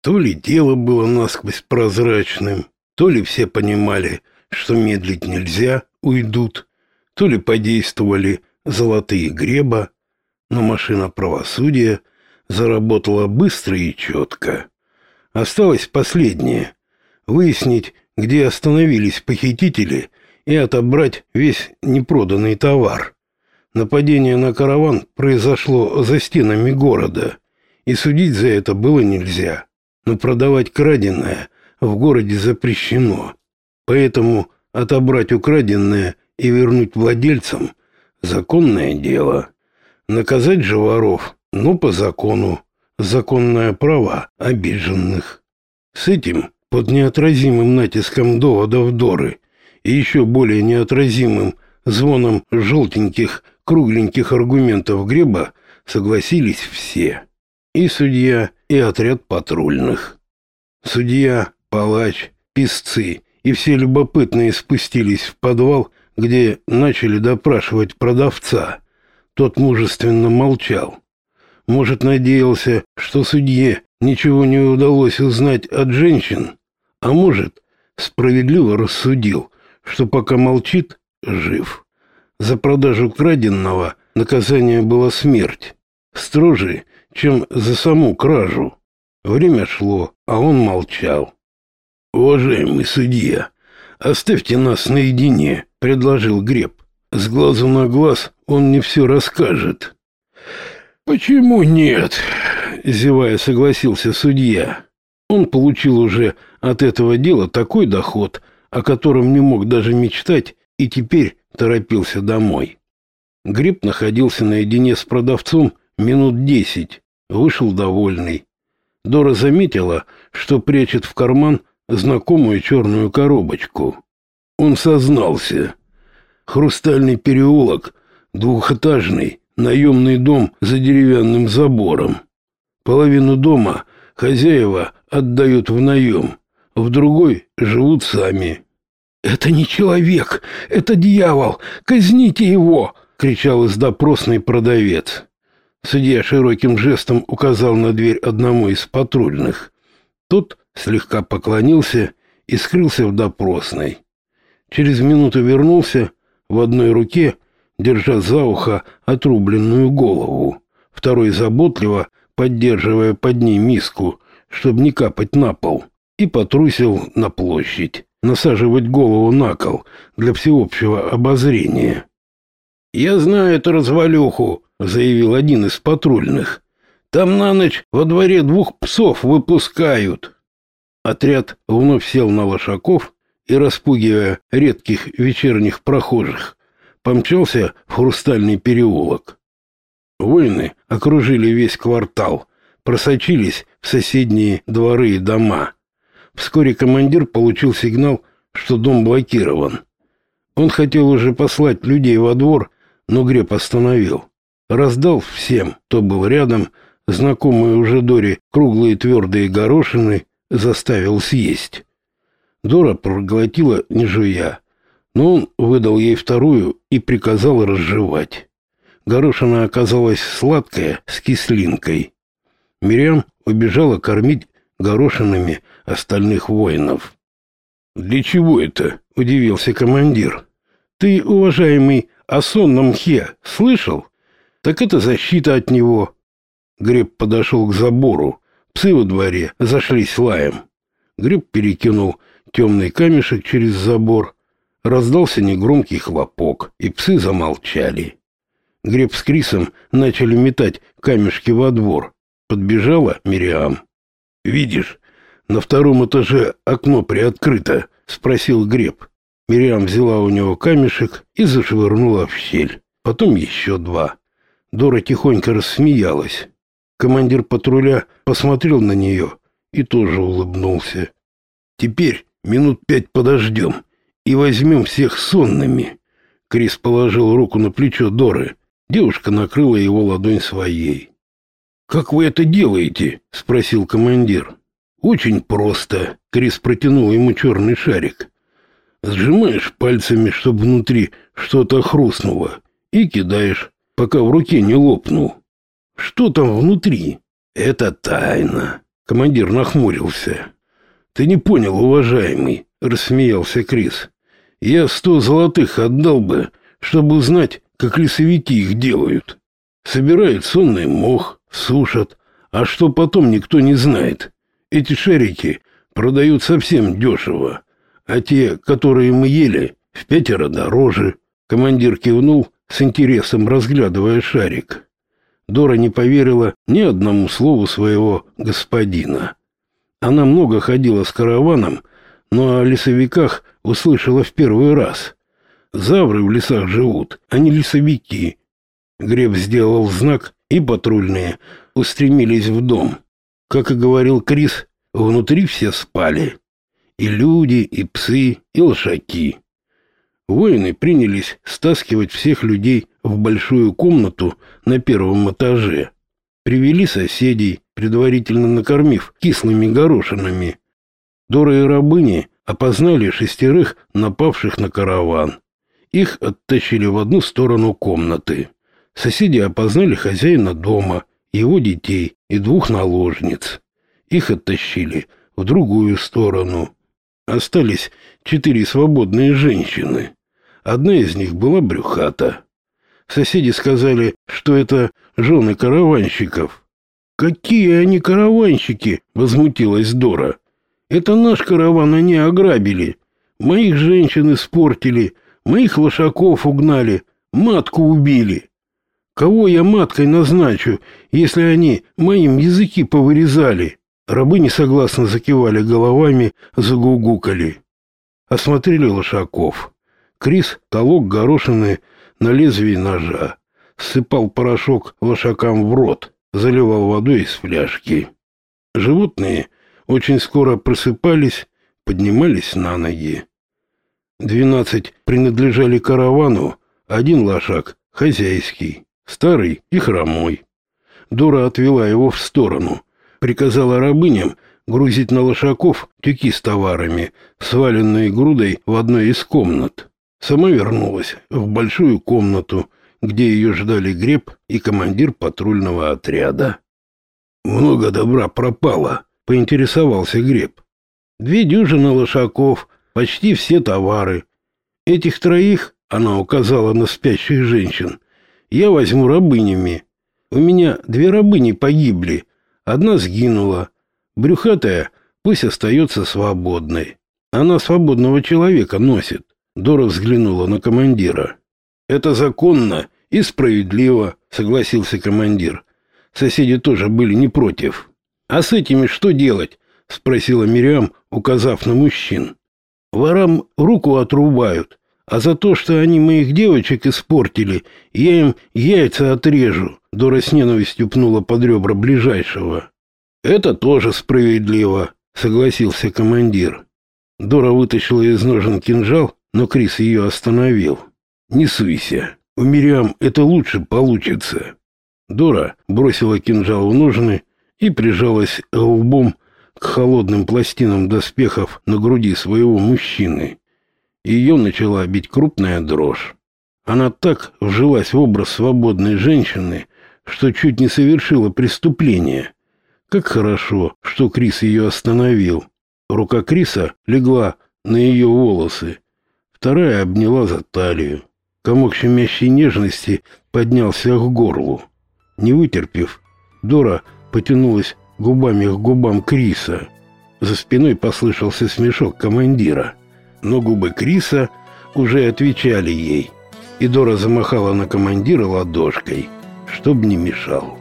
То ли дело было насквозь прозрачным, то ли все понимали, что медлить нельзя, уйдут, то ли подействовали золотые греба, но машина правосудия заработала быстро и четко. Осталось последнее — выяснить, где остановились похитители, и отобрать весь непроданный товар. Нападение на караван произошло за стенами города, и судить за это было нельзя. Но продавать краденое в городе запрещено. Поэтому отобрать украденное и вернуть владельцам – законное дело. Наказать же воров, но по закону, законное право обиженных. С этим, под неотразимым натиском доводов Доры и еще более неотразимым звоном желтеньких, кругленьких аргументов Греба, согласились все. И судья, и отряд патрульных. Судья, палач, писцы и все любопытные спустились в подвал, где начали допрашивать продавца. Тот мужественно молчал. Может, надеялся, что судье ничего не удалось узнать от женщин, а может, справедливо рассудил, что пока молчит, жив. За продажу краденного наказание было смерть, строже, чем за саму кражу. Время шло, а он молчал. «Уважаемый судья, оставьте нас наедине», — предложил Греб. «С глазу на глаз он не все расскажет». «Почему нет?» — зевая согласился судья. Он получил уже от этого дела такой доход, о котором не мог даже мечтать, и теперь торопился домой. Гриб находился наедине с продавцом минут десять, вышел довольный. Дора заметила, что прячет в карман знакомую черную коробочку. Он сознался. Хрустальный переулок, двухэтажный, наемный дом за деревянным забором. Половину дома хозяева отдают в наем, в другой живут сами. «Это не человек, это дьявол! Казните его!» — кричал из допросной продавец. Судья широким жестом указал на дверь одному из патрульных. Тот слегка поклонился и скрылся в допросной. Через минуту вернулся в одной руке, держа за ухо отрубленную голову, второй заботливо поддерживая под ней миску, чтобы не капать на пол, и потрусил на площадь насаживать голову на кол для всеобщего обозрения. «Я знаю эту развалюху», — заявил один из патрульных. «Там на ночь во дворе двух псов выпускают». Отряд вновь сел на лошаков и, распугивая редких вечерних прохожих, помчался в хрустальный переулок. Воины окружили весь квартал, просочились в соседние дворы и дома. Вскоре командир получил сигнал, что дом блокирован. Он хотел уже послать людей во двор, но Греб остановил. Раздал всем, кто был рядом, знакомые уже Доре круглые твердые горошины, заставил съесть. Дора проглотила, не жуя, но он выдал ей вторую и приказал разжевать. Горошина оказалась сладкая, с кислинкой. Мирям убежала кормить горошинами остальных воинов. «Для чего это?» — удивился командир. «Ты, уважаемый, о сонном Хе слышал? Так это защита от него». Греб подошел к забору. Псы во дворе зашлись лаем. Греб перекинул темный камешек через забор. Раздался негромкий хлопок, и псы замолчали. Греб с Крисом начали метать камешки во двор. Подбежала Мириам. «Видишь, на втором этаже окно приоткрыто?» — спросил Греб. Мириам взяла у него камешек и зашвырнула в щель. Потом еще два. Дора тихонько рассмеялась. Командир патруля посмотрел на нее и тоже улыбнулся. «Теперь минут пять подождем и возьмем всех сонными». Крис положил руку на плечо Доры. Девушка накрыла его ладонь своей. «Как вы это делаете?» — спросил командир. «Очень просто». Крис протянул ему черный шарик. «Сжимаешь пальцами, чтобы внутри что-то хрустнуло, и кидаешь, пока в руке не лопнул. Что там внутри? Это тайна. Командир нахмурился. «Ты не понял, уважаемый», — рассмеялся Крис. «Я сто золотых отдал бы, чтобы узнать, как лесовики их делают. Собирают сонный мох, сушат, а что потом никто не знает. Эти шарики продают совсем дешево, а те, которые мы ели, в пятеро дороже». Командир кивнул, с интересом разглядывая шарик. Дора не поверила ни одному слову своего господина. Она много ходила с караваном, но о лесовиках услышала в первый раз. Завры в лесах живут, а не лесовики. Греб сделал знак, и патрульные устремились в дом. Как и говорил Крис, внутри все спали. И люди, и псы, и лошаки. Воины принялись стаскивать всех людей в большую комнату на первом этаже. Привели соседей, предварительно накормив кислыми горошинами. Дора и рабыни опознали шестерых напавших на караван. Их оттащили в одну сторону комнаты. Соседи опознали хозяина дома, его детей и двух наложниц. Их оттащили в другую сторону. Остались четыре свободные женщины. Одна из них была брюхата. Соседи сказали, что это жены караванщиков. «Какие они караванщики?» — возмутилась Дора. «Это наш караван они ограбили. Моих женщин испортили, моих лошаков угнали, матку убили. Кого я маткой назначу, если они моим языки повырезали?» Рабы несогласно закивали головами, загугукали. Осмотрели лошаков. Крис толок горошины на лезвии ножа, сыпал порошок лошакам в рот, заливал водой из фляжки. Животные очень скоро просыпались, поднимались на ноги. Двенадцать принадлежали каравану, один лошак — хозяйский, старый и хромой. Дора отвела его в сторону, приказала рабыням грузить на лошаков тюки с товарами, сваленные грудой в одной из комнат. Сама вернулась в большую комнату, где ее ждали Греб и командир патрульного отряда. «Много добра пропало», — поинтересовался Греб. «Две дюжины лошаков, почти все товары. Этих троих, — она указала на спящих женщин, — я возьму рабынями. У меня две рабыни погибли, одна сгинула. Брюхатая пусть остается свободной. Она свободного человека носит. Дора взглянула на командира. «Это законно и справедливо», — согласился командир. Соседи тоже были не против. «А с этими что делать?» — спросила Мириам, указав на мужчин. «Ворам руку отрубают, а за то, что они моих девочек испортили, я им яйца отрежу», — Дора с ненавистью пнула под ребра ближайшего. «Это тоже справедливо», — согласился командир. Дора вытащила из ножен кинжал но Крис ее остановил. «Не суйся. У Мириам это лучше получится». Дора бросила кинжал в ножны и прижалась лбом к холодным пластинам доспехов на груди своего мужчины. Ее начала бить крупная дрожь. Она так вжилась в образ свободной женщины, что чуть не совершила преступление. Как хорошо, что Крис ее остановил. Рука Криса легла на ее волосы, Вторая обняла за талию. Комок щемящей нежности поднялся к горлу. Не вытерпев, Дора потянулась губами к губам Криса. За спиной послышался смешок командира. Но губы Криса уже отвечали ей. И Дора замахала на командира ладошкой, чтоб не мешал.